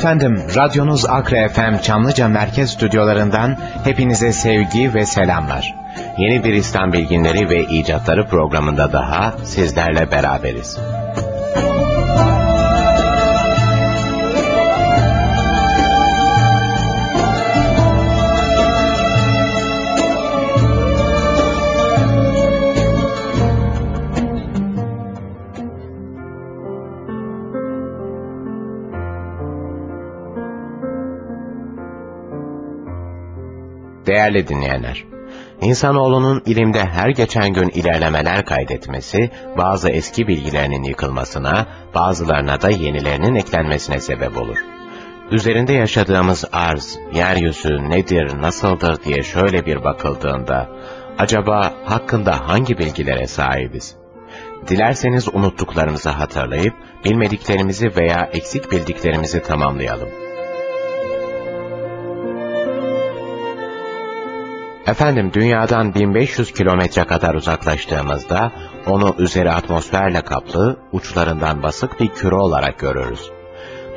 Efendim, radyonuz Akre FM Çamlıca Merkez Stüdyolarından hepinize sevgi ve selamlar. Yeni bir İslam Bilginleri ve İcatları programında daha sizlerle beraberiz. Değerli dinleyenler, İnsanoğlunun ilimde her geçen gün ilerlemeler kaydetmesi, bazı eski bilgilerinin yıkılmasına, bazılarına da yenilerinin eklenmesine sebep olur. Üzerinde yaşadığımız arz, yeryüzü nedir, nasıldır diye şöyle bir bakıldığında, acaba hakkında hangi bilgilere sahibiz? Dilerseniz unuttuklarımızı hatırlayıp, bilmediklerimizi veya eksik bildiklerimizi tamamlayalım. Efendim dünyadan 1500 kilometre kadar uzaklaştığımızda onu üzeri atmosferle kaplı, uçlarından basık bir küre olarak görürüz.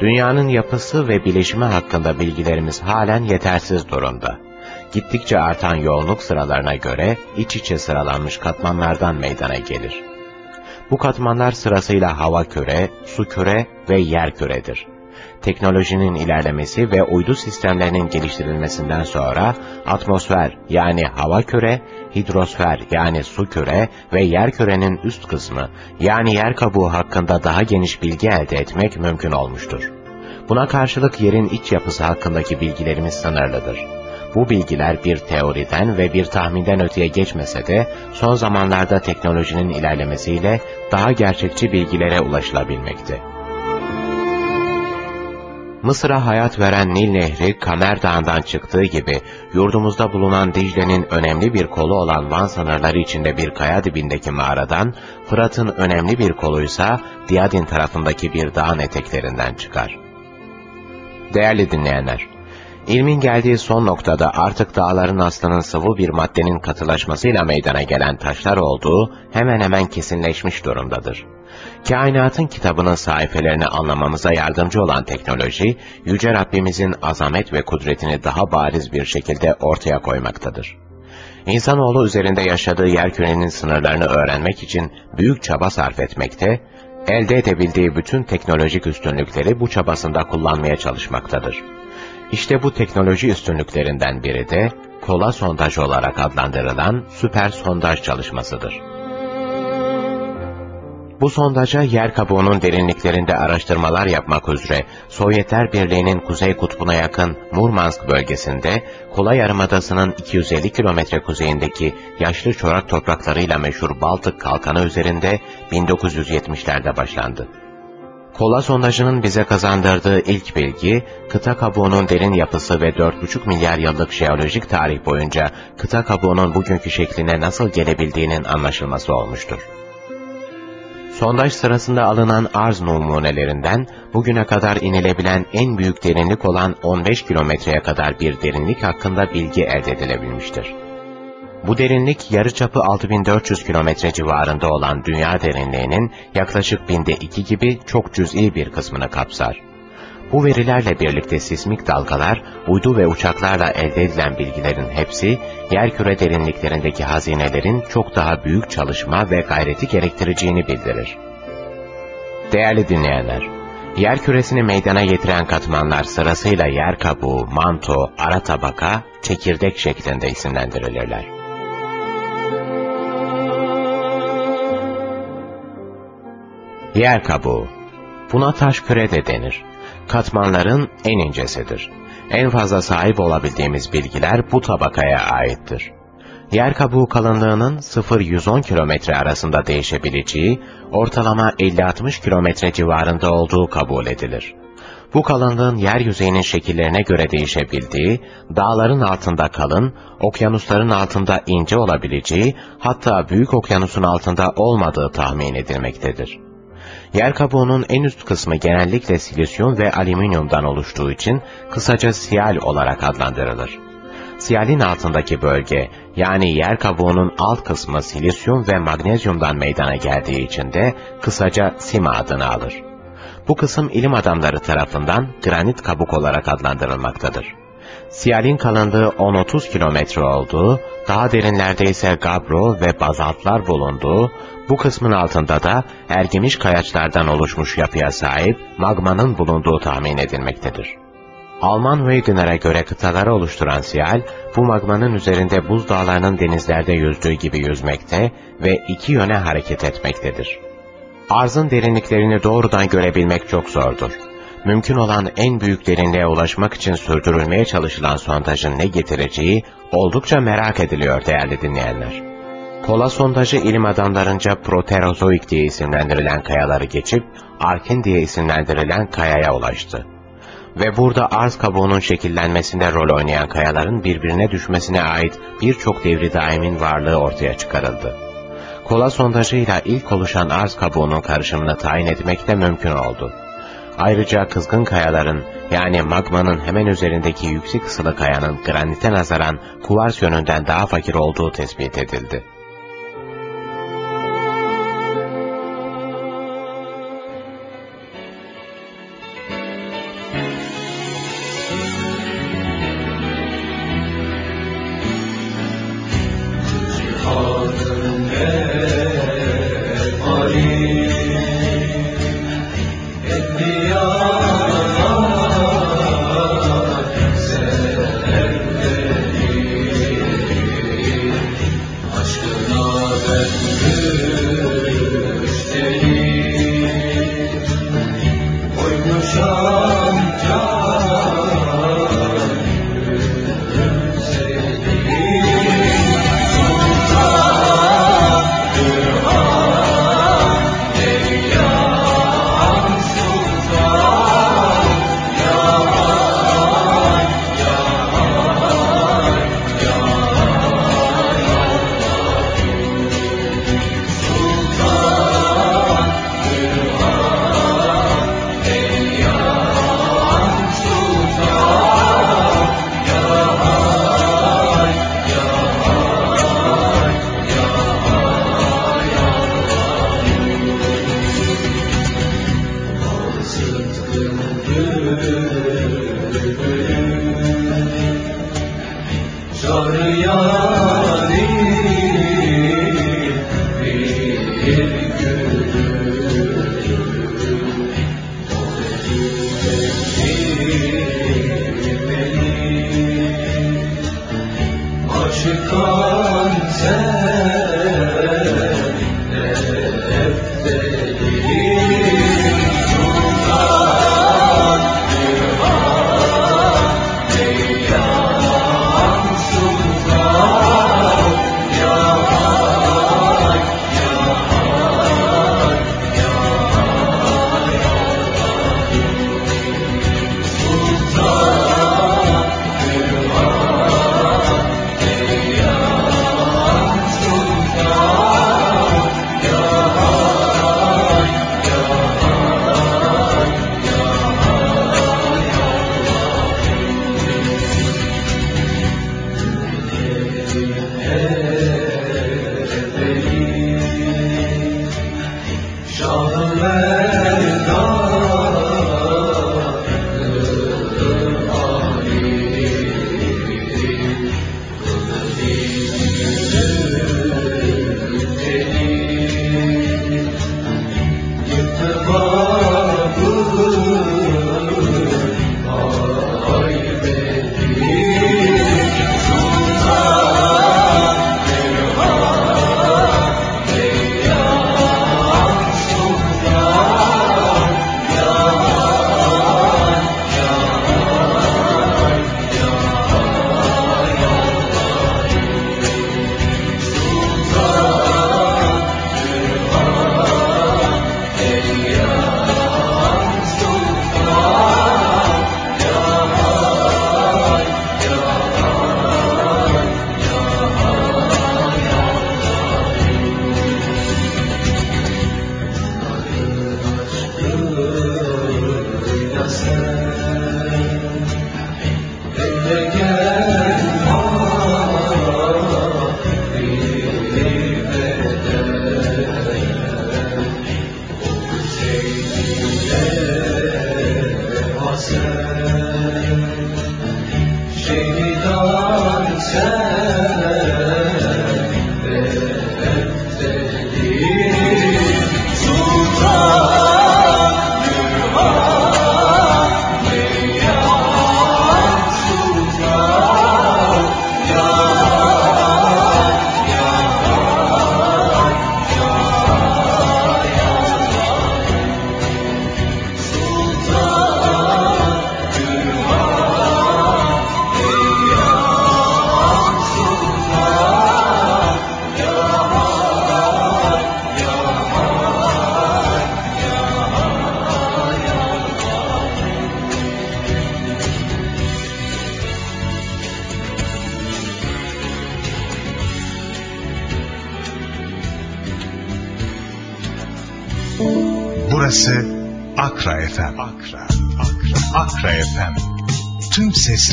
Dünyanın yapısı ve bileşimi hakkında bilgilerimiz halen yetersiz durumda. Gittikçe artan yoğunluk sıralarına göre iç içe sıralanmış katmanlardan meydana gelir. Bu katmanlar sırasıyla hava küre, su küre ve yer küredir teknolojinin ilerlemesi ve uydu sistemlerinin geliştirilmesinden sonra atmosfer yani hava küre, hidrosfer yani su küre ve yer kürenin üst kısmı yani yer kabuğu hakkında daha geniş bilgi elde etmek mümkün olmuştur. Buna karşılık yerin iç yapısı hakkındaki bilgilerimiz sınırlıdır. Bu bilgiler bir teoriden ve bir tahminden öteye geçmese de son zamanlarda teknolojinin ilerlemesiyle daha gerçekçi bilgilere ulaşılabilmekte. Mısır'a hayat veren Nil Nehri Kamer Dağı'ndan çıktığı gibi yurdumuzda bulunan Dicle'nin önemli bir kolu olan Van sınırları içinde bir kaya dibindeki mağaradan, Fırat'ın önemli bir koluysa Diyadin tarafındaki bir dağın eteklerinden çıkar. Değerli dinleyenler, İlmin geldiği son noktada artık dağların aslının sıvı bir maddenin katılaşmasıyla meydana gelen taşlar olduğu hemen hemen kesinleşmiş durumdadır. Kainatın kitabının sayfelerini anlamamıza yardımcı olan teknoloji, Yüce Rabbimizin azamet ve kudretini daha bariz bir şekilde ortaya koymaktadır. İnsanoğlu üzerinde yaşadığı yerkürenin sınırlarını öğrenmek için büyük çaba sarf etmekte, elde edebildiği bütün teknolojik üstünlükleri bu çabasında kullanmaya çalışmaktadır. İşte bu teknoloji üstünlüklerinden biri de kola sondaj olarak adlandırılan süper sondaj çalışmasıdır. Bu sondaja yer kabuğunun derinliklerinde araştırmalar yapmak üzere Sovyetler Birliği'nin kuzey kutbuna yakın Murmansk bölgesinde Kola Yarımadası'nın 250 kilometre kuzeyindeki yaşlı çorak topraklarıyla meşhur Baltık kalkanı üzerinde 1970'lerde başlandı. Kola sondajının bize kazandırdığı ilk bilgi, kıta kabuğunun derin yapısı ve 4,5 milyar yıllık jeolojik tarih boyunca kıta kabuğunun bugünkü şekline nasıl gelebildiğinin anlaşılması olmuştur. Sondaj sırasında alınan arz numunelerinden bugüne kadar inilebilen en büyük derinlik olan 15 kilometreye kadar bir derinlik hakkında bilgi elde edilebilmiştir. Bu derinlik yarıçapı 6400 kilometre civarında olan dünya derinliğinin yaklaşık binde iki gibi çok cüz'i bir kısmını kapsar. Bu verilerle birlikte sismik dalgalar, uydu ve uçaklarla elde edilen bilgilerin hepsi, yerküre derinliklerindeki hazinelerin çok daha büyük çalışma ve gayreti gerektireceğini bildirir. Değerli dinleyenler, Yer küresini meydana getiren katmanlar sırasıyla yer kabuğu, manto, ara tabaka, çekirdek şeklinde isimlendirilirler. Yer kabuğu Buna taş küre de denir. Katmanların en incesidir. En fazla sahip olabildiğimiz bilgiler bu tabakaya aittir. Yer kabuğu kalınlığının 0-110 kilometre arasında değişebileceği, ortalama 50-60 kilometre civarında olduğu kabul edilir. Bu kalınlığın yeryüzeyinin şekillerine göre değişebildiği, dağların altında kalın, okyanusların altında ince olabileceği, hatta büyük okyanusun altında olmadığı tahmin edilmektedir. Yer kabuğunun en üst kısmı genellikle silisyum ve alüminyumdan oluştuğu için kısaca siyal olarak adlandırılır. Siyalin altındaki bölge, yani yer kabuğunun alt kısmı silisyum ve magnezyumdan meydana geldiği için de kısaca sima adını alır. Bu kısım ilim adamları tarafından granit kabuk olarak adlandırılmaktadır. Siyalin kalınlığı 10-30 kilometre olduğu, daha derinlerde ise gabro ve bazaltlar bulunduğu, bu kısmın altında da ergemiş kayaçlardan oluşmuş yapıya sahip magmanın bulunduğu tahmin edilmektedir. Alman Wegener'e göre kıtaları oluşturan siyal, bu magmanın üzerinde buzdağlarının denizlerde yüzdüğü gibi yüzmekte ve iki yöne hareket etmektedir. Arzın derinliklerini doğrudan görebilmek çok zordur. Mümkün olan en büyük derinliğe ulaşmak için sürdürülmeye çalışılan sondajın ne getireceği oldukça merak ediliyor değerli dinleyenler. Kola sondajı ilim adamlarınca Proterozoik diye isimlendirilen kayaları geçip Arkin diye isimlendirilen kayaya ulaştı. Ve burada arz kabuğunun şekillenmesinde rol oynayan kayaların birbirine düşmesine ait birçok devri daimin varlığı ortaya çıkarıldı. Kola sondajıyla ilk oluşan arz kabuğunun karışımını tayin etmek de mümkün oldu. Ayrıca kızgın kayaların yani magmanın hemen üzerindeki yüksek ısılı kayanın granite nazaran kuvars yönünden daha fakir olduğu tespit edildi.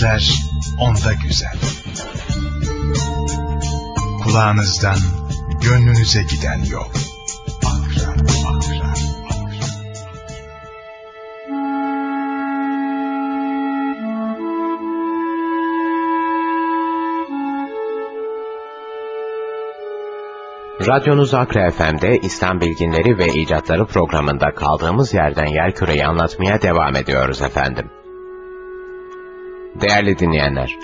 Sesler onda güzel. Kulağınızdan gönlünüze giden Akra. Radyonuz Akra FM'de İslam Bilginleri ve İcatları programında kaldığımız yerden yerküreyi anlatmaya devam ediyoruz efendim. Değerli dinleyenler,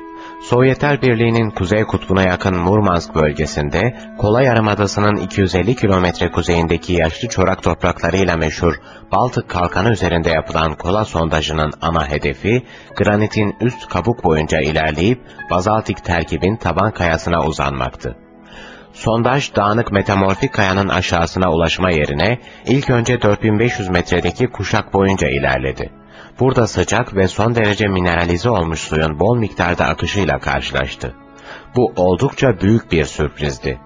Sovyetler Birliği'nin kuzey kutbuna yakın Murmansk bölgesinde Kola Yarımadası'nın 250 kilometre kuzeyindeki yaşlı çorak topraklarıyla meşhur Baltık Kalkanı üzerinde yapılan kola sondajının ana hedefi, granitin üst kabuk boyunca ilerleyip bazaltik terkibin taban kayasına uzanmaktı. Sondaj dağınık metamorfik kayanın aşağısına ulaşma yerine ilk önce 4500 metredeki kuşak boyunca ilerledi. Burada sıcak ve son derece mineralize olmuş suyun bol miktarda akışıyla karşılaştı. Bu oldukça büyük bir sürprizdi.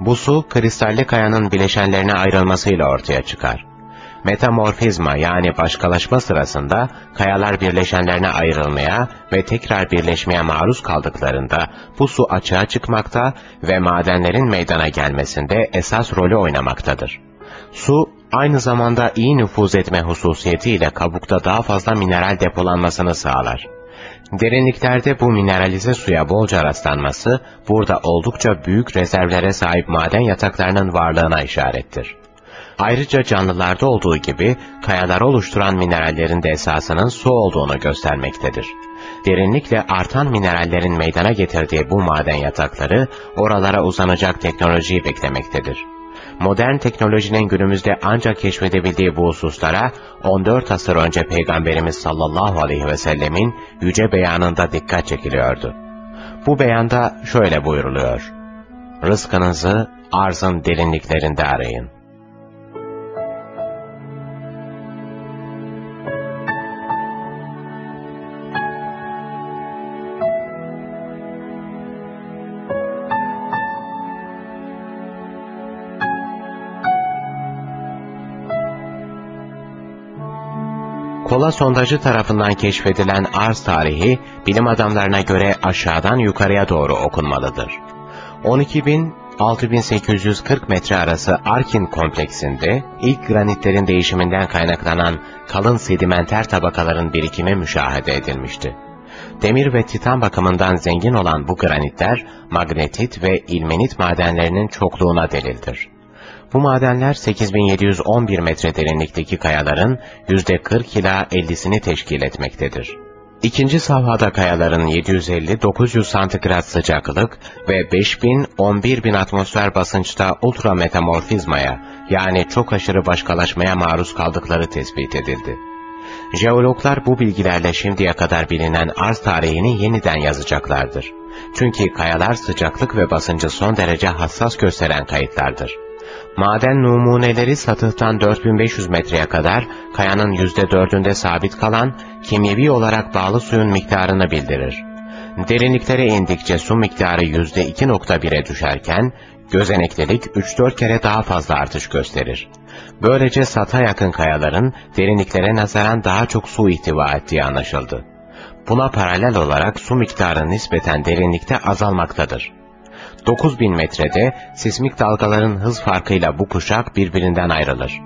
Bu su kristalli kayanın bileşenlerine ayrılmasıyla ortaya çıkar. Metamorfizma yani başkalaşma sırasında kayalar birleşenlerine ayrılmaya ve tekrar birleşmeye maruz kaldıklarında bu su açığa çıkmakta ve madenlerin meydana gelmesinde esas rolü oynamaktadır. Su aynı zamanda iyi nüfuz etme hususiyetiyle kabukta daha fazla mineral depolanmasını sağlar. Derinliklerde bu mineralize suya bolca rastlanması burada oldukça büyük rezervlere sahip maden yataklarının varlığına işarettir. Ayrıca canlılarda olduğu gibi kayaları oluşturan minerallerin de esasının su olduğunu göstermektedir. Derinlikle artan minerallerin meydana getirdiği bu maden yatakları oralara uzanacak teknolojiyi beklemektedir. Modern teknolojinin günümüzde ancak keşfedebildiği bu hususlara 14 asır önce Peygamberimiz sallallahu aleyhi ve sellemin yüce beyanında dikkat çekiliyordu. Bu beyanda şöyle buyuruluyor. Rızkınızı arzın derinliklerinde arayın. Kola sondajı tarafından keşfedilen arz tarihi, bilim adamlarına göre aşağıdan yukarıya doğru okunmalıdır. 12.000-6840 metre arası Arkin kompleksinde ilk granitlerin değişiminden kaynaklanan kalın sedimenter tabakaların birikimi müşahede edilmişti. Demir ve titan bakımından zengin olan bu granitler, magnetit ve ilmenit madenlerinin çokluğuna delildir. Bu madenler 8711 metre derinlikteki kayaların %40 ila 50'sini teşkil etmektedir. İkinci safhada kayaların 750-900 santigrat sıcaklık ve 5000-11000 atmosfer basınçta ultra metamorfizmaya yani çok aşırı başkalaşmaya maruz kaldıkları tespit edildi. Jeologlar bu bilgilerle şimdiye kadar bilinen arz tarihini yeniden yazacaklardır. Çünkü kayalar sıcaklık ve basıncı son derece hassas gösteren kayıtlardır. Maden numuneleri satıhtan 4500 metreye kadar kayanın %4'ünde sabit kalan, kimyevi olarak bağlı suyun miktarını bildirir. Derinliklere indikçe su miktarı %2.1'e düşerken, gözeneklilik 3-4 kere daha fazla artış gösterir. Böylece sata yakın kayaların derinliklere nazaran daha çok su ihtiva ettiği anlaşıldı. Buna paralel olarak su miktarı nispeten derinlikte azalmaktadır. 9000 metrede sismik dalgaların hız farkıyla bu kuşak birbirinden ayrılır.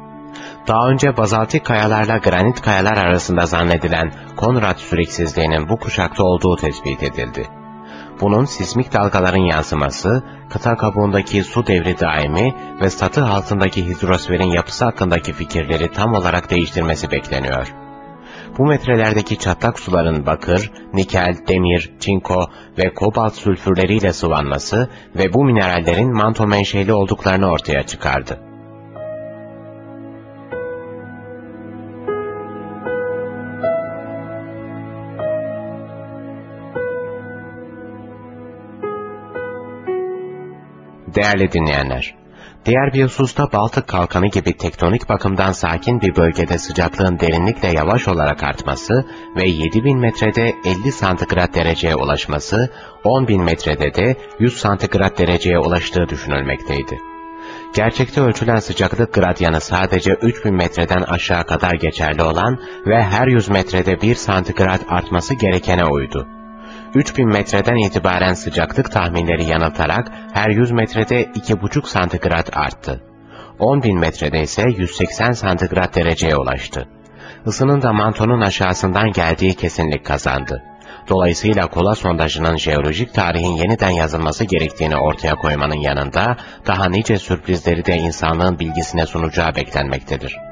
Daha önce bazaltik kayalarla granit kayalar arasında zannedilen Konrad süreksizliğinin bu kuşakta olduğu tespit edildi. Bunun sismik dalgaların yansıması, kıta kabuğundaki su devri daimi ve satı altındaki hidrosferin yapısı hakkındaki fikirleri tam olarak değiştirmesi bekleniyor. Bu metrelerdeki çatlak suların bakır, nikel, demir, çinko ve kobalt sülfürleriyle sıvanması ve bu minerallerin manto menşeli olduklarını ortaya çıkardı. Değerli dinleyenler, diğer bir hususta Baltık Kalkanı gibi tektonik bakımdan sakin bir bölgede sıcaklığın derinlikle yavaş olarak artması ve 7000 metrede 50 santigrat dereceye ulaşması, 10.000 metrede de 100 santigrat dereceye ulaştığı düşünülmekteydi. Gerçekte ölçülen sıcaklık gradyanı sadece 3000 metreden aşağı kadar geçerli olan ve her 100 metrede 1 santigrat artması gerekene uydu. 3000 metreden itibaren sıcaklık tahminleri yanıltarak her 100 metrede 2,5 santigrat arttı. 10.000 metrede ise 180 santigrat dereceye ulaştı. Isının da mantonun aşağısından geldiği kesinlik kazandı. Dolayısıyla kola sondajının jeolojik tarihin yeniden yazılması gerektiğini ortaya koymanın yanında daha nice sürprizleri de insanlığın bilgisine sunacağı beklenmektedir.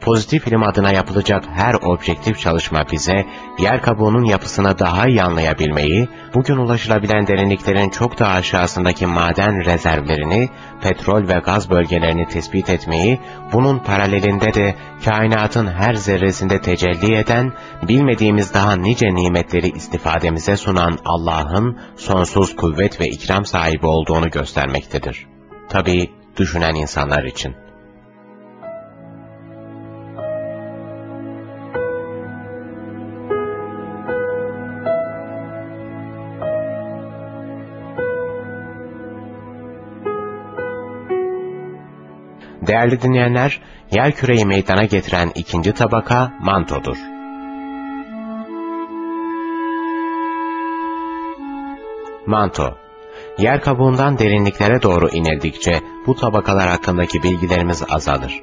Pozitif ilim adına yapılacak her objektif çalışma bize, yer kabuğunun yapısını daha iyi anlayabilmeyi, bugün ulaşılabilen derinliklerin çok daha aşağısındaki maden rezervlerini, petrol ve gaz bölgelerini tespit etmeyi, bunun paralelinde de kainatın her zerresinde tecelli eden, bilmediğimiz daha nice nimetleri istifademize sunan Allah'ın sonsuz kuvvet ve ikram sahibi olduğunu göstermektedir. Tabi düşünen insanlar için. Değerli dinleyenler, yer küreyi meydana getiren ikinci tabaka mantodur. Manto Yer kabuğundan derinliklere doğru inildikçe bu tabakalar hakkındaki bilgilerimiz azalır.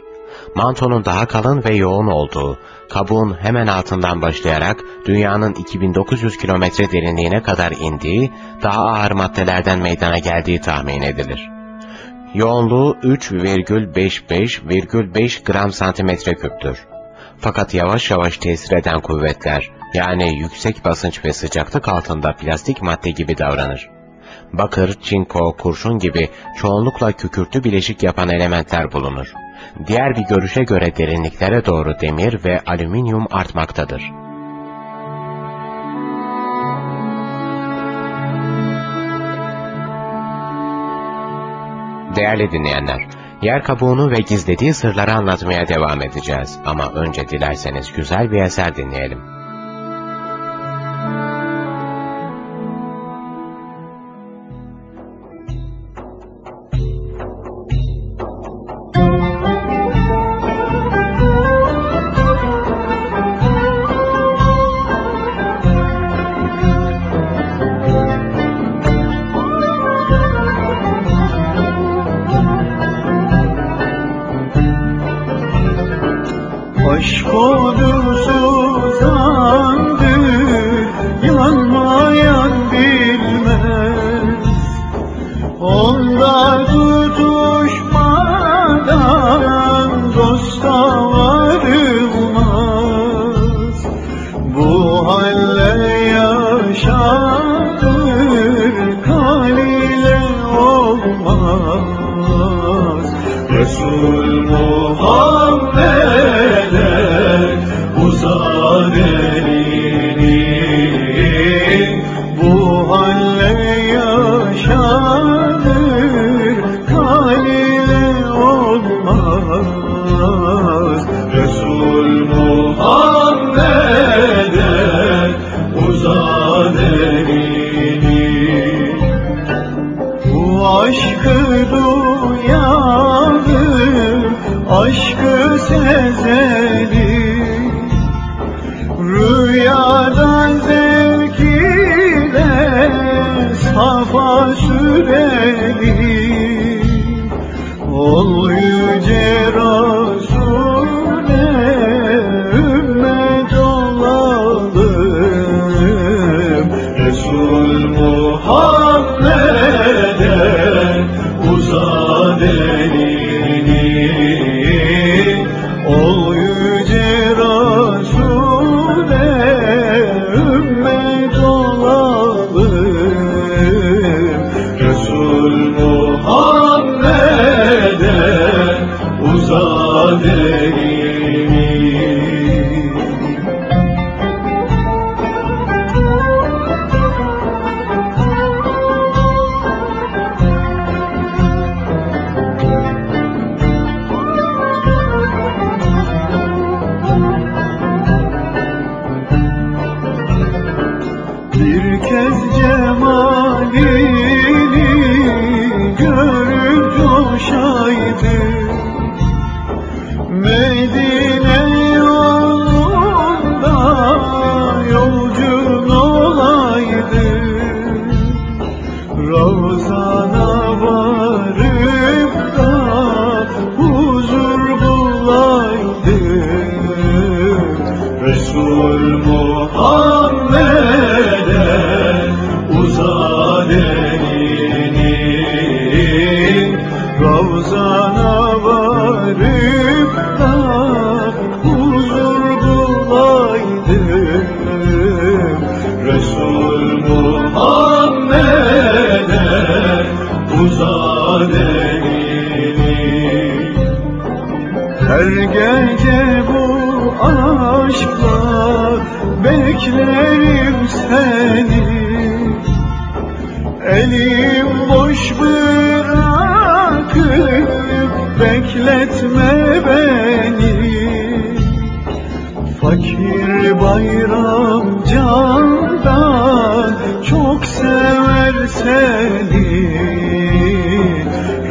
Mantonun daha kalın ve yoğun olduğu, kabuğun hemen altından başlayarak dünyanın 2900 kilometre derinliğine kadar indiği, daha ağır maddelerden meydana geldiği tahmin edilir. Yoğunluğu 3,55,5 gram santimetre küptür. Fakat yavaş yavaş tesir eden kuvvetler, yani yüksek basınç ve sıcaklık altında plastik madde gibi davranır. Bakır, çinko, kurşun gibi çoğunlukla kükürtü bileşik yapan elementler bulunur. Diğer bir görüşe göre derinliklere doğru demir ve alüminyum artmaktadır. Değerli dinleyenler, yer kabuğunu ve gizlediği sırları anlatmaya devam edeceğiz. Ama önce dilerseniz güzel bir eser dinleyelim.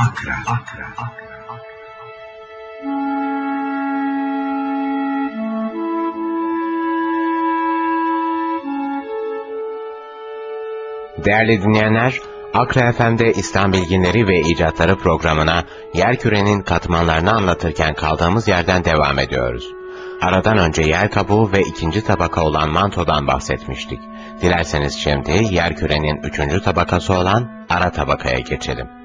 Akra. Akra. Akra. Değerli dinleyenler, Akra FM'de İslam bilginleri ve icatları programına yer kürenin katmanlarını anlatırken kaldığımız yerden devam ediyoruz. Aradan önce yer kabuğu ve ikinci tabaka olan mantodan bahsetmiştik. Dilerseniz şimdi yer kürenin üçüncü tabakası olan ara tabakaya geçelim.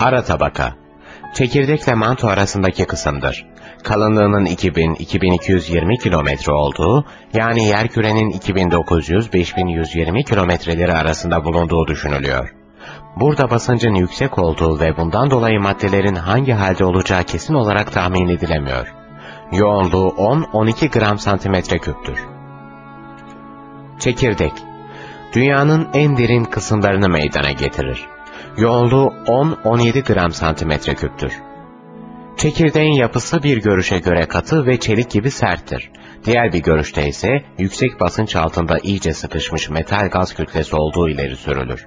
Ara tabaka Çekirdekle manto arasındaki kısımdır. Kalınlığının 2000-2220 kilometre olduğu, yani yerkürenin 2900-5120 kilometreleri arasında bulunduğu düşünülüyor. Burada basıncın yüksek olduğu ve bundan dolayı maddelerin hangi halde olacağı kesin olarak tahmin edilemiyor. Yoğunluğu 10-12 gram santimetre küptür. Çekirdek Dünyanın en derin kısımlarını meydana getirir. Yoğunluğu 10-17 gram santimetre küptür. Çekirdeğin yapısı bir görüşe göre katı ve çelik gibi serttir. Diğer bir görüşte ise yüksek basınç altında iyice sıkışmış metal gaz kütlesi olduğu ileri sürülür.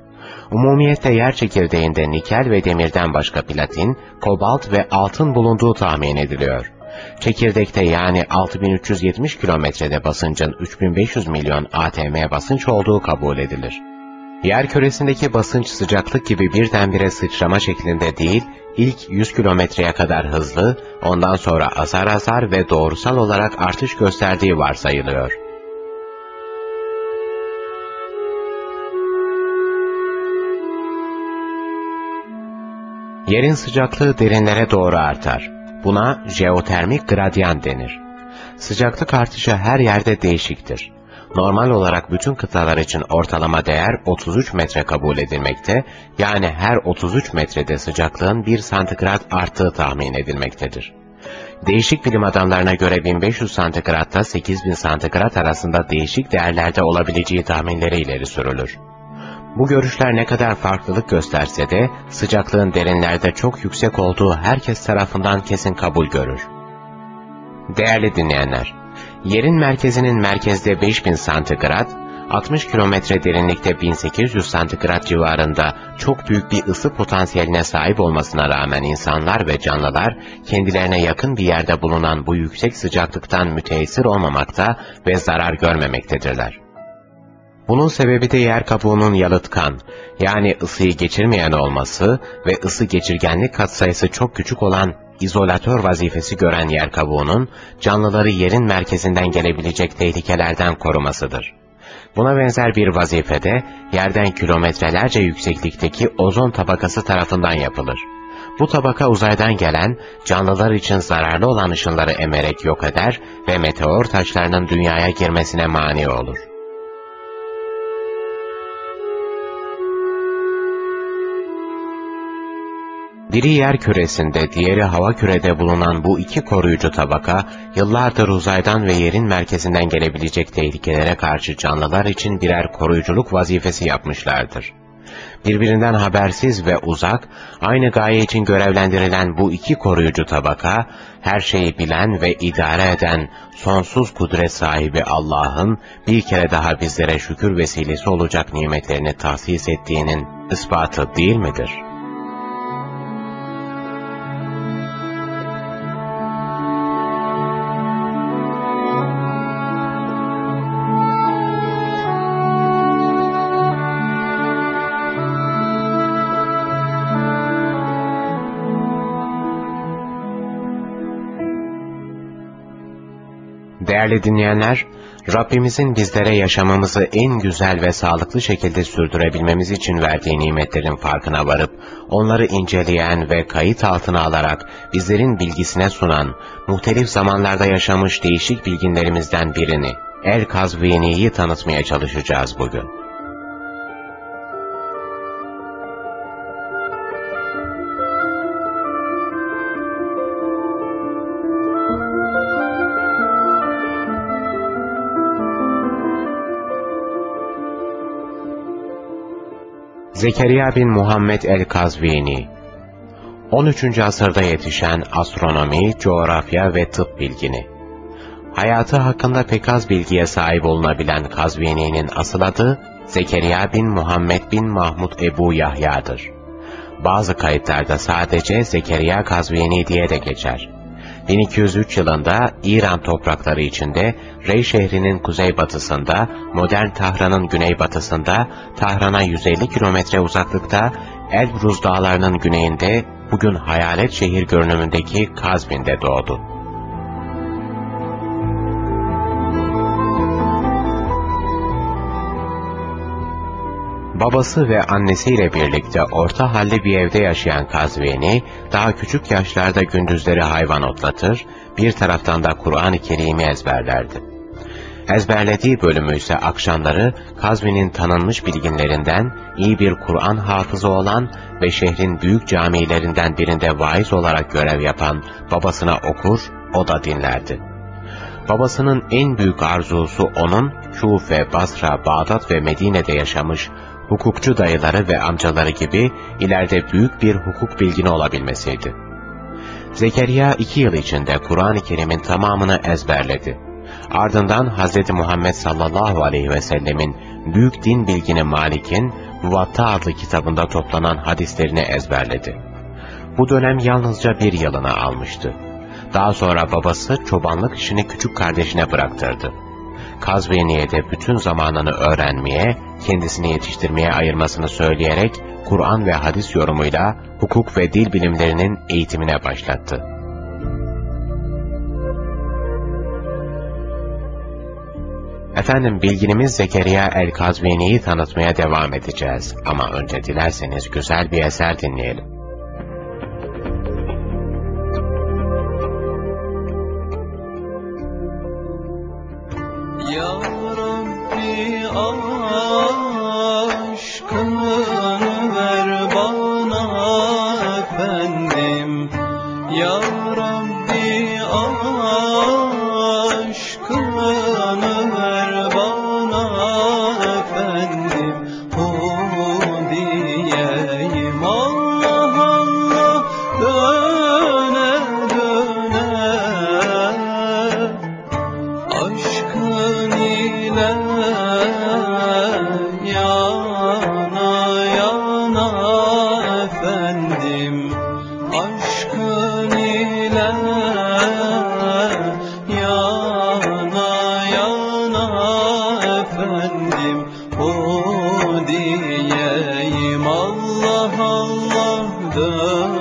Umumiyette yer çekirdeğinde nikel ve demirden başka platin, kobalt ve altın bulunduğu tahmin ediliyor. Çekirdekte yani 6370 kilometrede basıncın 3500 milyon atm basınç olduğu kabul edilir. Yer küresindeki basınç sıcaklık gibi birdenbire sıçrama şeklinde değil, ilk 100 kilometreye kadar hızlı, ondan sonra azar azar ve doğrusal olarak artış gösterdiği varsayılıyor. Yerin sıcaklığı derinlere doğru artar. Buna jeotermik gradyan denir. Sıcaklık artışı her yerde değişiktir. Normal olarak bütün kıtalar için ortalama değer 33 metre kabul edilmekte, yani her 33 metrede sıcaklığın 1 santigrat arttığı tahmin edilmektedir. Değişik bilim adamlarına göre 1500 santigratta 8000 santigrat arasında değişik değerlerde olabileceği tahminleri ileri sürülür. Bu görüşler ne kadar farklılık gösterse de sıcaklığın derinlerde çok yüksek olduğu herkes tarafından kesin kabul görür. Değerli dinleyenler, yerin merkezinin merkezde 5000 santigrat, 60 kilometre derinlikte 1800 santigrat civarında çok büyük bir ısı potansiyeline sahip olmasına rağmen insanlar ve canlılar kendilerine yakın bir yerde bulunan bu yüksek sıcaklıktan müteessir olmamakta ve zarar görmemektedirler. Bunun sebebi de yer kabuğunun yalıtkan, yani ısıyı geçirmeyen olması ve ısı geçirgenlik katsayısı çok küçük olan izolatör vazifesi gören yer kabuğunun canlıları yerin merkezinden gelebilecek tehlikelerden korumasıdır. Buna benzer bir vazifede yerden kilometrelerce yükseklikteki ozon tabakası tarafından yapılır. Bu tabaka uzaydan gelen, canlılar için zararlı olan ışınları emerek yok eder ve meteor taşlarının dünyaya girmesine mani olur. Biri yer küresinde, diğeri hava kürede bulunan bu iki koruyucu tabaka, yıllardır uzaydan ve yerin merkezinden gelebilecek tehlikelere karşı canlılar için birer koruyuculuk vazifesi yapmışlardır. birbirinden habersiz ve uzak, aynı gaye için görevlendirilen bu iki koruyucu tabaka, her şeyi bilen ve idare eden sonsuz kudret sahibi Allah'ın bir kere daha bizlere şükür vesilesi olacak nimetlerini tahsis ettiğinin ispatı değil midir?' Değerli dinleyenler, Rabbimizin bizlere yaşamamızı en güzel ve sağlıklı şekilde sürdürebilmemiz için verdiği nimetlerin farkına varıp, onları inceleyen ve kayıt altına alarak bizlerin bilgisine sunan, muhtelif zamanlarda yaşamış değişik bilginlerimizden birini, El-Kazvini'yi tanıtmaya çalışacağız bugün. Zekeriya bin Muhammed el-Kazvini 13. asırda yetişen astronomi, coğrafya ve tıp bilgini. Hayatı hakkında pek az bilgiye sahip olunabilen Kazvini'nin asıl adı Zekeriya bin Muhammed bin Mahmud Ebu Yahya'dır. Bazı kayıtlarda sadece Zekeriya Kazvini diye de geçer. 1203 yılında İran toprakları içinde Rey şehrinin kuzeybatısında, modern Tahran'ın güneybatısında, Tahran'a 150 kilometre uzaklıkta, Elbruz dağlarının güneyinde, bugün hayalet şehir görünümündeki Kazvin'de doğdu. Babası ve annesiyle birlikte orta halli bir evde yaşayan Kazvini, daha küçük yaşlarda gündüzleri hayvan otlatır, bir taraftan da Kur'an-ı Kerim'i ezberlerdi. Ezberlediği bölümü ise akşamları Kazvin'in tanınmış bilginlerinden iyi bir Kur'an hafızı olan ve şehrin büyük camilerinden birinde vaiz olarak görev yapan babasına okur, o da dinlerdi. Babasının en büyük arzusu onun Küfe, Basra, Bağdat ve Medine'de yaşamış hukukçu dayıları ve amcaları gibi ileride büyük bir hukuk bilgini olabilmesiydi. Zekeriya iki yıl içinde Kur'an-ı Kerim'in tamamını ezberledi. Ardından Hz. Muhammed sallallahu aleyhi ve sellemin Büyük Din Bilgini Malik'in Muvatta adlı kitabında toplanan hadislerini ezberledi. Bu dönem yalnızca bir yılını almıştı. Daha sonra babası çobanlık işini küçük kardeşine bıraktırdı. Kazviniye'de bütün zamanını öğrenmeye, kendisini yetiştirmeye ayırmasını söyleyerek Kur'an ve hadis yorumuyla hukuk ve dil bilimlerinin eğitimine başlattı. Efendim bilginimiz Zekeriya El-Kazvini'yi tanıtmaya devam edeceğiz ama önce dilerseniz güzel bir eser dinleyelim. Yo. efendim o diyeyim Allah Allah'dır.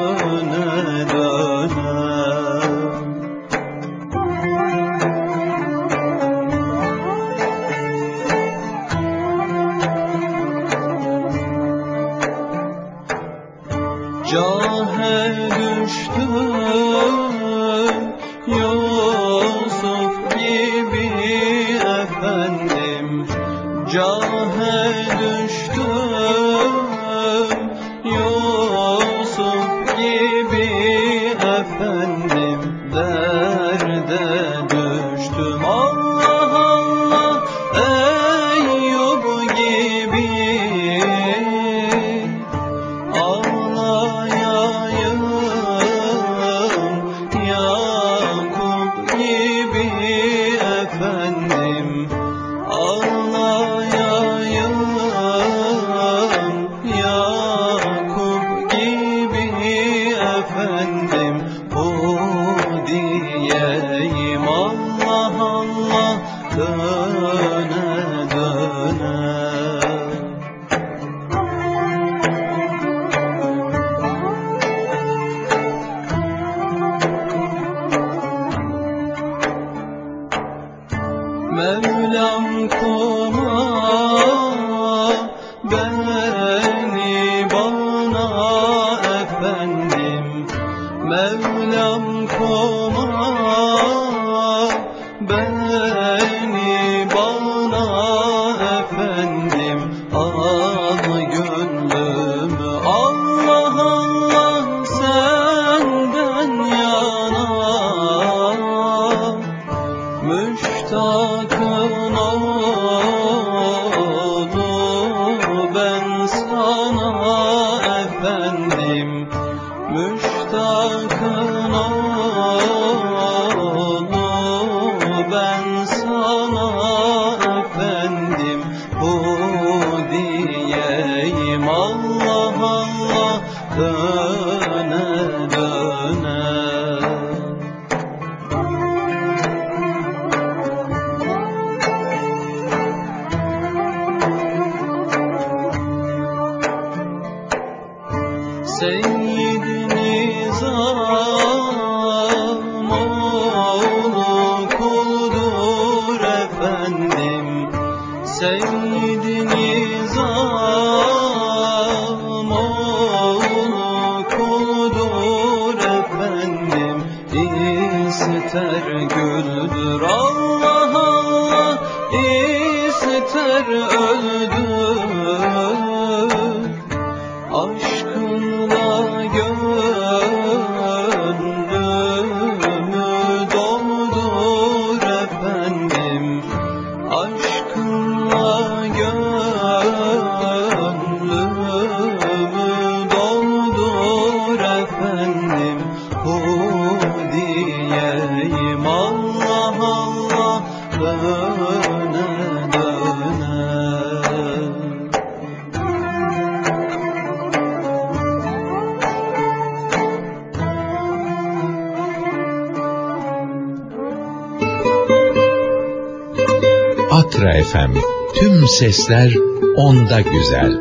FM. Tüm sesler onda güzel.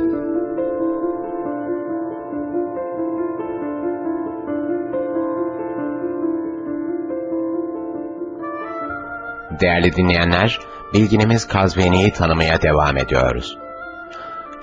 Değerli dinleyenler, bilginimiz Kazveni'yi tanımaya devam ediyoruz.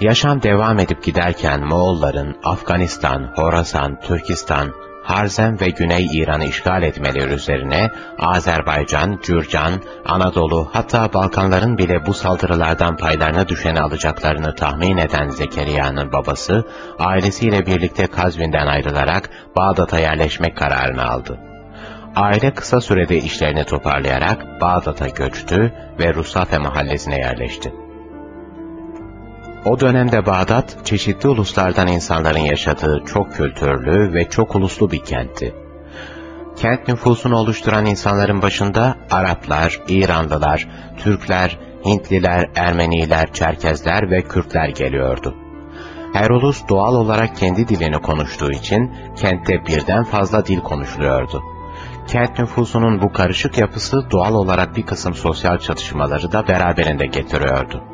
Yaşam devam edip giderken Moğolların Afganistan, Horasan, Türkistan, Harzem ve Güney İran'ı işgal etmeleri üzerine Azerbaycan, Cürcan, Anadolu hatta Balkanların bile bu saldırılardan paylarına düşeni alacaklarını tahmin eden Zekeriya'nın babası, ailesiyle birlikte Kazvin'den ayrılarak Bağdat'a yerleşmek kararını aldı. Aile kısa sürede işlerini toparlayarak Bağdat'a göçtü ve Rusafe mahallesine yerleşti. O dönemde Bağdat, çeşitli uluslardan insanların yaşadığı çok kültürlü ve çok uluslu bir kentti. Kent nüfusunu oluşturan insanların başında Araplar, İranlılar, Türkler, Hintliler, Ermeniler, Çerkezler ve Kürtler geliyordu. Her ulus doğal olarak kendi dilini konuştuğu için kentte birden fazla dil konuşuluyordu. Kent nüfusunun bu karışık yapısı doğal olarak bir kısım sosyal çatışmaları da beraberinde getiriyordu.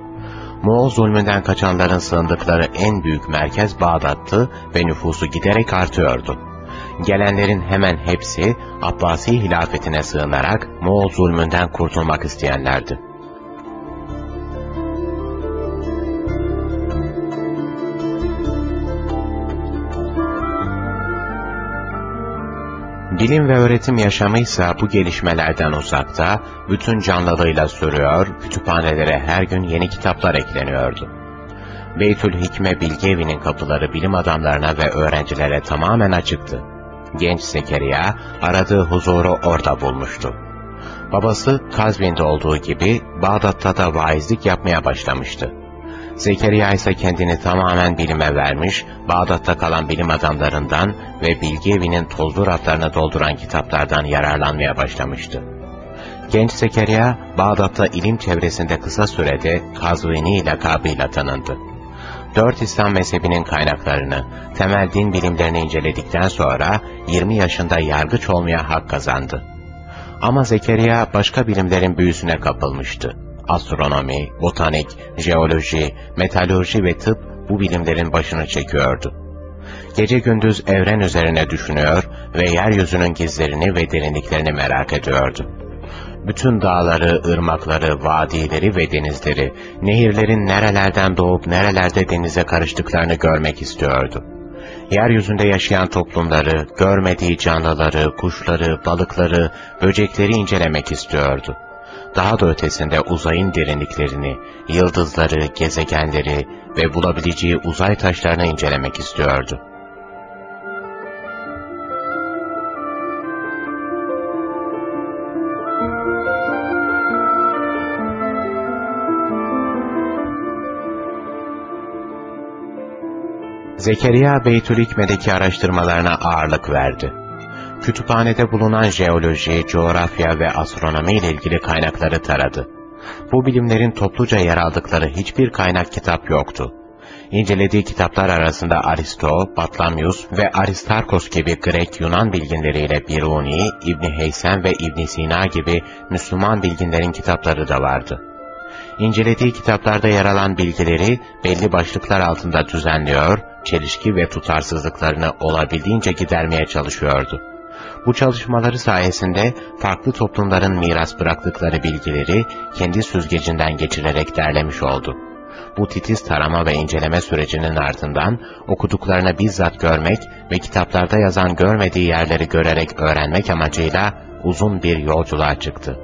Moğol zulmünden kaçanların sığındıkları en büyük merkez Bağdat'tı ve nüfusu giderek artıyordu. Gelenlerin hemen hepsi Abbasi hilafetine sığınarak Moğol zulmünden kurtulmak isteyenlerdi. Bilim ve öğretim yaşamıysa bu gelişmelerden uzakta, bütün canlılığıyla sürüyor, kütüphanelere her gün yeni kitaplar ekleniyordu. Beytül Hikme Bilgi kapıları bilim adamlarına ve öğrencilere tamamen açıktı. Genç Zekeriya aradığı huzuru orada bulmuştu. Babası Kazvin'de olduğu gibi Bağdat'ta da vaizlik yapmaya başlamıştı. Zekeriya ise kendini tamamen bilime vermiş, Bağdat'ta kalan bilim adamlarından ve bilgi evinin tozlu raflarını dolduran kitaplardan yararlanmaya başlamıştı. Genç Zekeriya, Bağdat'ta ilim çevresinde kısa sürede Kazvini lakabıyla tanındı. Dört İslam mezhebinin kaynaklarını, temel din bilimlerini inceledikten sonra 20 yaşında yargıç olmaya hak kazandı. Ama Zekeriya başka bilimlerin büyüsüne kapılmıştı astronomi, botanik, jeoloji, metalurji ve tıp bu bilimlerin başını çekiyordu. Gece gündüz evren üzerine düşünüyor ve yeryüzünün gizlerini ve derinliklerini merak ediyordu. Bütün dağları, ırmakları, vadileri ve denizleri, nehirlerin nerelerden doğup nerelerde denize karıştıklarını görmek istiyordu. Yeryüzünde yaşayan toplumları, görmediği canlıları, kuşları, balıkları, böcekleri incelemek istiyordu. Daha da ötesinde uzayın derinliklerini, yıldızları, gezegenleri ve bulabileceği uzay taşlarını incelemek istiyordu. Zekeriya Beytülikme'deki araştırmalarına ağırlık verdi. Kütüphanede bulunan jeoloji, coğrafya ve astronomi ile ilgili kaynakları taradı. Bu bilimlerin topluca yer aldıkları hiçbir kaynak kitap yoktu. İncelediği kitaplar arasında Aristo, Batlamyus ve Aristarkos gibi Grek Yunan bilginleriyle Biruni, İbni Heysem ve İbni Sina gibi Müslüman bilginlerin kitapları da vardı. İncelediği kitaplarda yer alan bilgileri belli başlıklar altında düzenliyor, çelişki ve tutarsızlıklarını olabildiğince gidermeye çalışıyordu. Bu çalışmaları sayesinde farklı toplumların miras bıraktıkları bilgileri kendi süzgecinden geçirerek derlemiş oldu. Bu titiz tarama ve inceleme sürecinin ardından okuduklarını bizzat görmek ve kitaplarda yazan görmediği yerleri görerek öğrenmek amacıyla uzun bir yolculuğa çıktı.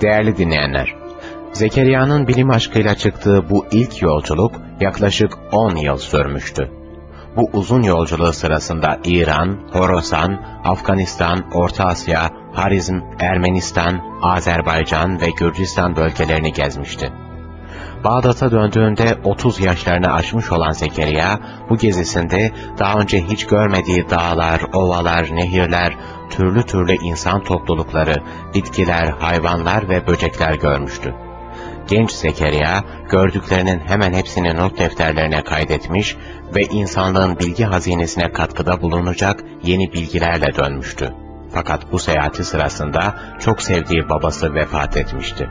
Değerli dinleyenler, Zekeriya'nın bilim aşkıyla çıktığı bu ilk yolculuk yaklaşık 10 yıl sürmüştü. Bu uzun yolculuğu sırasında İran, Horasan, Afganistan, Orta Asya, Harizm, Ermenistan, Azerbaycan ve Gürcistan bölgelerini gezmişti. Bağdat'a döndüğünde 30 yaşlarını aşmış olan Zekeriya, bu gezisinde daha önce hiç görmediği dağlar, ovalar, nehirler, türlü türlü insan toplulukları, bitkiler, hayvanlar ve böcekler görmüştü. Genç Zekeriya, gördüklerinin hemen hepsini not defterlerine kaydetmiş ve insanlığın bilgi hazinesine katkıda bulunacak yeni bilgilerle dönmüştü. Fakat bu seyahati sırasında çok sevdiği babası vefat etmişti.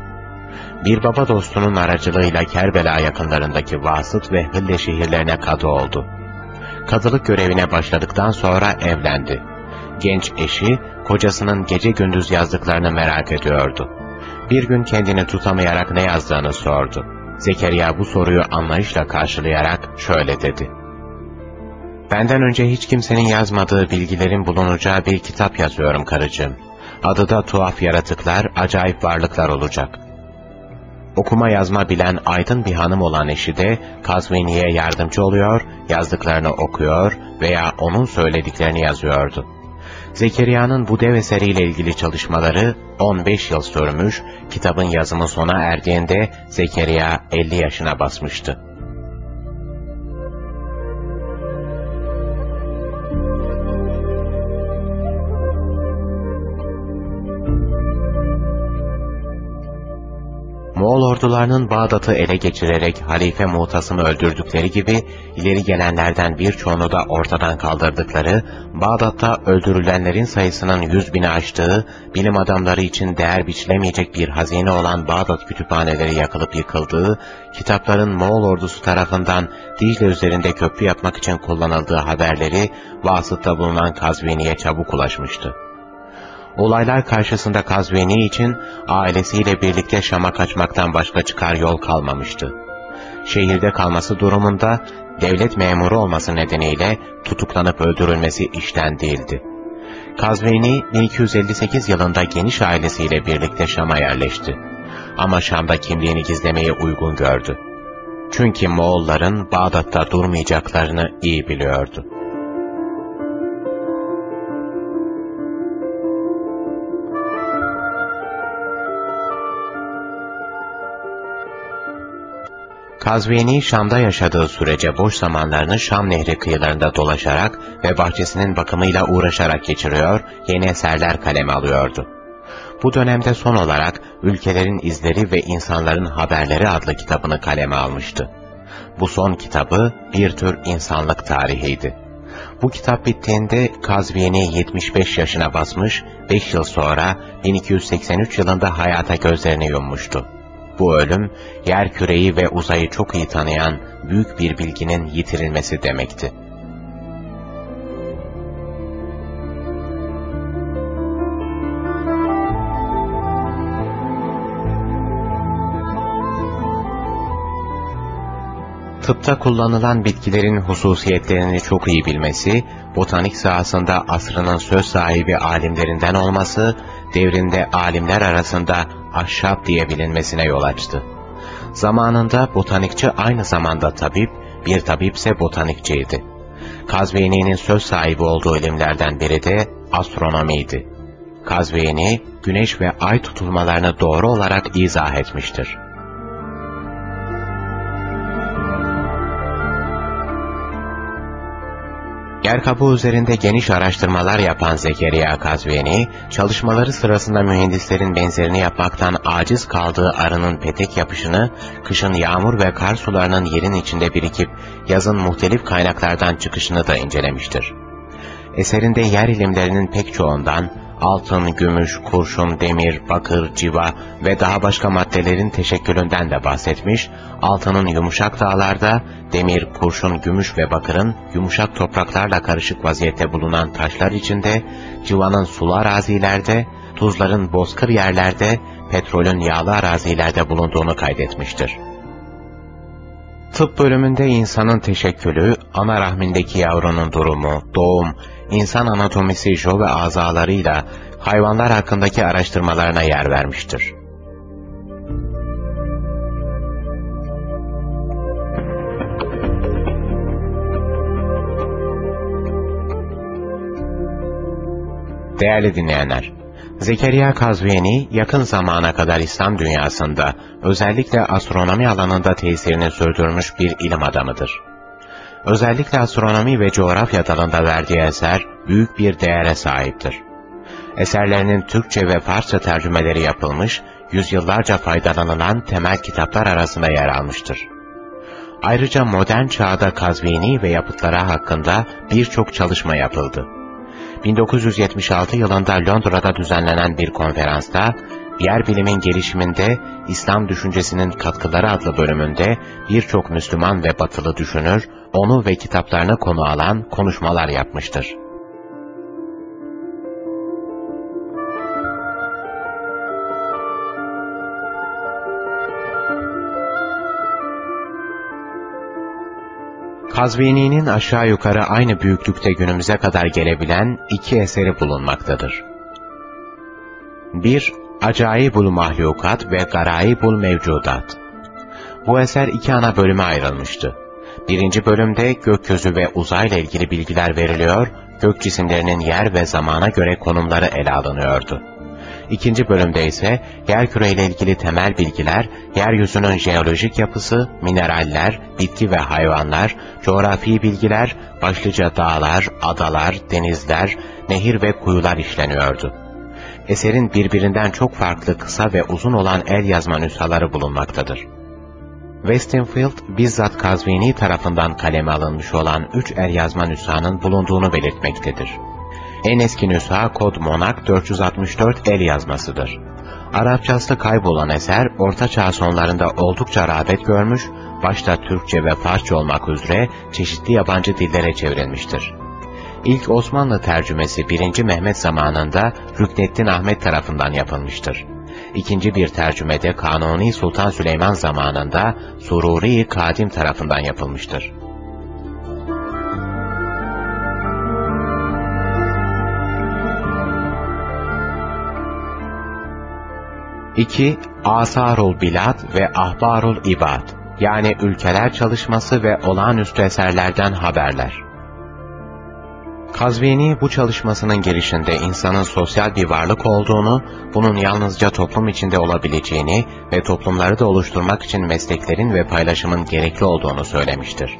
Bir baba dostunun aracılığıyla Kerbela yakınlarındaki Vasıt ve Hille şehirlerine kadı oldu. Kadılık görevine başladıktan sonra evlendi. Genç eşi, kocasının gece gündüz yazdıklarını merak ediyordu. Bir gün kendini tutamayarak ne yazdığını sordu. Zekeriya bu soruyu anlayışla karşılayarak şöyle dedi. Benden önce hiç kimsenin yazmadığı bilgilerin bulunacağı bir kitap yazıyorum karıcığım. Adı da tuhaf yaratıklar, acayip varlıklar olacak. Okuma yazma bilen aydın bir hanım olan eşi de Kazvini'ye yardımcı oluyor, yazdıklarını okuyor veya onun söylediklerini yazıyordu. Zekeriya'nın bu dev eseriyle ilgili çalışmaları 15 yıl sürmüş, kitabın yazımı sona erdiğinde Zekeriya 50 yaşına basmıştı. Moğol ordularının Bağdat'ı ele geçirerek Halife Muhtasım'ı öldürdükleri gibi ileri gelenlerden birçoğunu da ortadan kaldırdıkları, Bağdat'ta öldürülenlerin sayısının yüz bini aştığı, bilim adamları için değer biçilemeyecek bir hazine olan Bağdat kütüphaneleri yakılıp yıkıldığı, kitapların Moğol ordusu tarafından Dicle üzerinde köprü yapmak için kullanıldığı haberleri Vasıt'ta bulunan Kazvini'ye çabuk ulaşmıştı. Olaylar karşısında Kazveni için ailesiyle birlikte Şam'a kaçmaktan başka çıkar yol kalmamıştı. Şehirde kalması durumunda devlet memuru olması nedeniyle tutuklanıp öldürülmesi işten değildi. Kazveni 1258 yılında geniş ailesiyle birlikte Şam'a yerleşti. Ama Şam'da kimliğini gizlemeye uygun gördü. Çünkü Moğolların Bağdat'ta durmayacaklarını iyi biliyordu. Kazvini Şam'da yaşadığı sürece boş zamanlarını Şam Nehri kıyılarında dolaşarak ve bahçesinin bakımıyla uğraşarak geçiriyor, yeni eserler kaleme alıyordu. Bu dönemde son olarak Ülkelerin İzleri ve İnsanların Haberleri adlı kitabını kaleme almıştı. Bu son kitabı bir tür insanlık tarihiydi. Bu kitap bittiğinde Kazvini 75 yaşına basmış, 5 yıl sonra 1283 yılında hayata gözlerini yummuştu. Bu ölüm, yer küreyi ve uzayı çok iyi tanıyan büyük bir bilginin yitirilmesi demekti. Tıpta kullanılan bitkilerin hususiyetlerini çok iyi bilmesi, botanik sahasında asrının söz sahibi alimlerinden olması, devrinde alimler arasında ahşap diye bilinmesine yol açtı. Zamanında botanikçi aynı zamanda tabip, bir tabipse botanikçiydi. Kazveyni'nin söz sahibi olduğu ilimlerden biri de astronomiydi. Kazveyni, güneş ve ay tutulmalarını doğru olarak izah etmiştir. Yer kabuğu üzerinde geniş araştırmalar yapan Zekeriya Kazvini, çalışmaları sırasında mühendislerin benzerini yapmaktan aciz kaldığı arının petek yapışını, kışın yağmur ve kar sularının yerin içinde birikip yazın muhtelif kaynaklardan çıkışını da incelemiştir. Eserinde yer ilimlerinin pek çoğundan, altın, gümüş, kurşun, demir, bakır, civa ve daha başka maddelerin teşekkülünden de bahsetmiş, altının yumuşak dağlarda, demir, kurşun, gümüş ve bakırın yumuşak topraklarla karışık vaziyette bulunan taşlar içinde, civanın sulu arazilerde, tuzların bozkır yerlerde, petrolün yağlı arazilerde bulunduğunu kaydetmiştir. Tıp bölümünde insanın teşekkülü, ana rahmindeki yavrunun durumu, doğum, insan anatomisi, jo ve azalarıyla hayvanlar hakkındaki araştırmalarına yer vermiştir. Değerli dinleyenler, Zekeriya Kazvini yakın zamana kadar İslam dünyasında özellikle astronomi alanında tesirini sürdürmüş bir ilim adamıdır. Özellikle astronomi ve coğrafya dalında verdiği eser büyük bir değere sahiptir. Eserlerinin Türkçe ve Farsça tercümeleri yapılmış, yüzyıllarca faydalanılan temel kitaplar arasında yer almıştır. Ayrıca modern çağda Kazvini ve yapıtlara hakkında birçok çalışma yapıldı. 1976 yılında Londra'da düzenlenen bir konferansta, yer bilimin gelişiminde İslam düşüncesinin katkıları adlı bölümünde birçok Müslüman ve batılı düşünür, onu ve kitaplarını konu alan konuşmalar yapmıştır. Kazvini'nin aşağı yukarı aynı büyüklükte günümüze kadar gelebilen iki eseri bulunmaktadır. 1. Acayibul Mahlukat ve Garaibul Mevcudat Bu eser iki ana bölüme ayrılmıştı. Birinci bölümde gökyüzü ve uzayla ilgili bilgiler veriliyor, gök cisimlerinin yer ve zamana göre konumları ele alınıyordu. İkinci bölümde ise yerküre ile ilgili temel bilgiler, yeryüzünün jeolojik yapısı, mineraller, bitki ve hayvanlar, coğrafi bilgiler, başlıca dağlar, adalar, denizler, nehir ve kuyular işleniyordu. Eserin birbirinden çok farklı kısa ve uzun olan el yazma nüshaları bulunmaktadır. Westonfield bizzat Kazvini tarafından kaleme alınmış olan üç el yazma nüshanın bulunduğunu belirtmektedir. En eski nüsha kod Monak 464 el yazmasıdır. Arapçası kaybolan eser Orta Çağ sonlarında oldukça rağbet görmüş, başta Türkçe ve Farsça olmak üzere çeşitli yabancı dillere çevrilmiştir. İlk Osmanlı tercümesi 1. Mehmet zamanında Rükneddin Ahmet tarafından yapılmıştır. İkinci bir tercümede Kanuni Sultan Süleyman zamanında Sururi Kadim tarafından yapılmıştır. 2. Asarul Bilad ve Ahbarul İbad yani ülkeler çalışması ve olağanüstü eserlerden haberler. Kazvini bu çalışmasının girişinde insanın sosyal bir varlık olduğunu, bunun yalnızca toplum içinde olabileceğini ve toplumları da oluşturmak için mesleklerin ve paylaşımın gerekli olduğunu söylemiştir.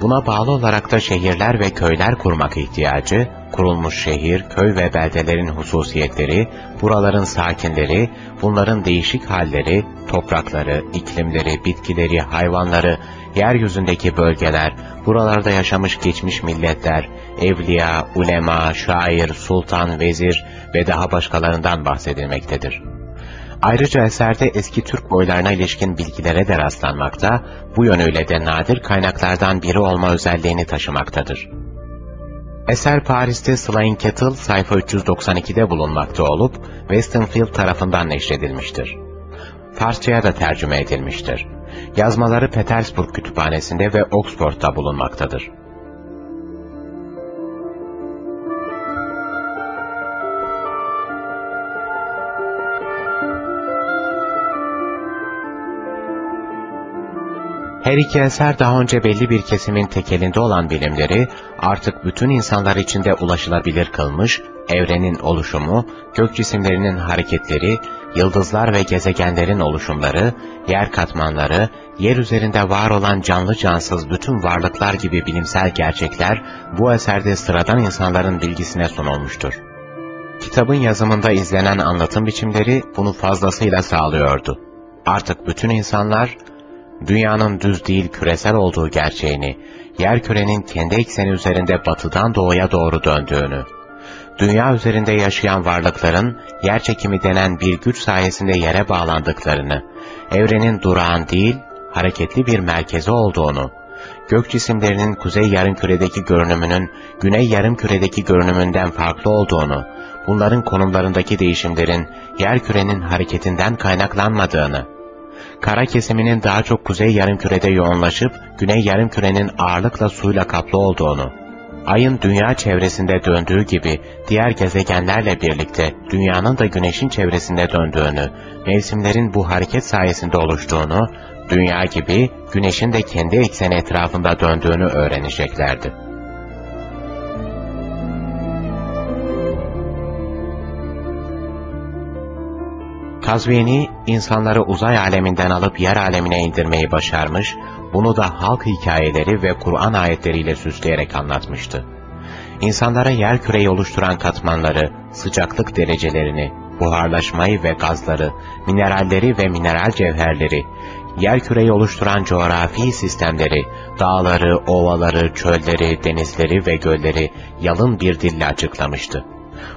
Buna bağlı olarak da şehirler ve köyler kurmak ihtiyacı, kurulmuş şehir, köy ve beldelerin hususiyetleri, buraların sakinleri, bunların değişik halleri, toprakları, iklimleri, bitkileri, hayvanları, yeryüzündeki bölgeler, buralarda yaşamış geçmiş milletler, evliya, ulema, şair, sultan, vezir ve daha başkalarından bahsedilmektedir. Ayrıca eserde eski Türk boylarına ilişkin bilgilere de rastlanmakta, bu yönüyle de nadir kaynaklardan biri olma özelliğini taşımaktadır. Eser Paris'te Slain Kettle sayfa 392'de bulunmakta olup, Westonfield tarafından neşredilmiştir. Farsçaya da tercüme edilmiştir. Yazmaları Petersburg Kütüphanesi'nde ve Oxford'da bulunmaktadır. Her iki daha önce belli bir kesimin tekelinde olan bilimleri artık bütün insanlar içinde ulaşılabilir kılmış, evrenin oluşumu, gök cisimlerinin hareketleri, yıldızlar ve gezegenlerin oluşumları, yer katmanları, yer üzerinde var olan canlı cansız bütün varlıklar gibi bilimsel gerçekler bu eserde sıradan insanların bilgisine sunulmuştur. Kitabın yazımında izlenen anlatım biçimleri bunu fazlasıyla sağlıyordu. Artık bütün insanlar, dünyanın düz değil küresel olduğu gerçeğini, yer kürenin kendi ekseni üzerinde batıdan doğuya doğru döndüğünü, dünya üzerinde yaşayan varlıkların yer çekimi denen bir güç sayesinde yere bağlandıklarını, evrenin durağan değil, hareketli bir merkezi olduğunu, gök cisimlerinin kuzey yarımküredeki görünümünün güney yarımküredeki görünümünden farklı olduğunu, bunların konumlarındaki değişimlerin yer kürenin hareketinden kaynaklanmadığını, kara kesiminin daha çok kuzey yarımkürede yoğunlaşıp güney yarımkürenin ağırlıkla suyla kaplı olduğunu, ayın dünya çevresinde döndüğü gibi diğer gezegenlerle birlikte dünyanın da güneşin çevresinde döndüğünü, mevsimlerin bu hareket sayesinde oluştuğunu, dünya gibi güneşin de kendi ekseni etrafında döndüğünü öğreneceklerdi. Kazvini, insanları uzay aleminden alıp yer alemine indirmeyi başarmış, bunu da halk hikayeleri ve Kur'an ayetleriyle süsleyerek anlatmıştı. İnsanlara yer küreyi oluşturan katmanları, sıcaklık derecelerini, buharlaşmayı ve gazları, mineralleri ve mineral cevherleri, yer küreyi oluşturan coğrafi sistemleri, dağları, ovaları, çölleri, denizleri ve gölleri yalın bir dille açıklamıştı.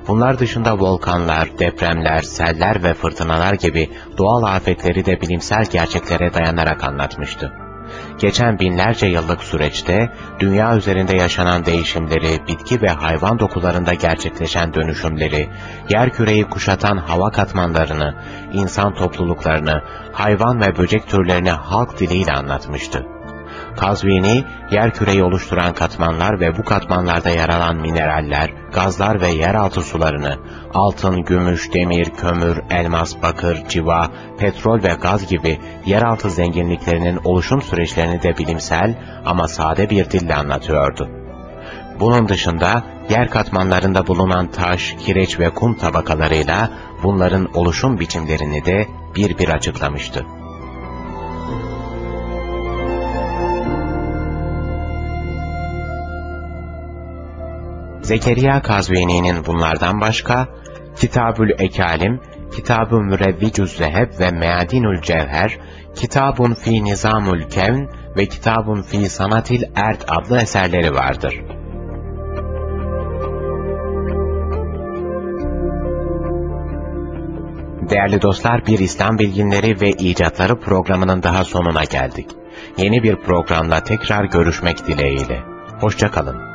Bunlar dışında volkanlar, depremler, seller ve fırtınalar gibi doğal afetleri de bilimsel gerçeklere dayanarak anlatmıştı. Geçen binlerce yıllık süreçte dünya üzerinde yaşanan değişimleri, bitki ve hayvan dokularında gerçekleşen dönüşümleri, yer küreyi kuşatan hava katmanlarını, insan topluluklarını, hayvan ve böcek türlerini halk diliyle anlatmıştı. Kazvini, yer küreyi oluşturan katmanlar ve bu katmanlarda yer alan mineraller, gazlar ve yeraltı sularını, altın, gümüş, demir, kömür, elmas, bakır, civa, petrol ve gaz gibi yeraltı zenginliklerinin oluşum süreçlerini de bilimsel ama sade bir dille anlatıyordu. Bunun dışında yer katmanlarında bulunan taş, kireç ve kum tabakalarıyla bunların oluşum biçimlerini de bir bir açıklamıştı. Zekeriya Kazvini'nin bunlardan başka, Kitabül Ekalim, Kitab-ı Mürevvicüz Zeheb ve Meadinül Cevher, Kitabun fi Nizamül Kevn ve Kitabun fi Sanatil Erd adlı eserleri vardır. Değerli dostlar, bir İslam bilginleri ve icatları programının daha sonuna geldik. Yeni bir programla tekrar görüşmek dileğiyle. Hoşçakalın.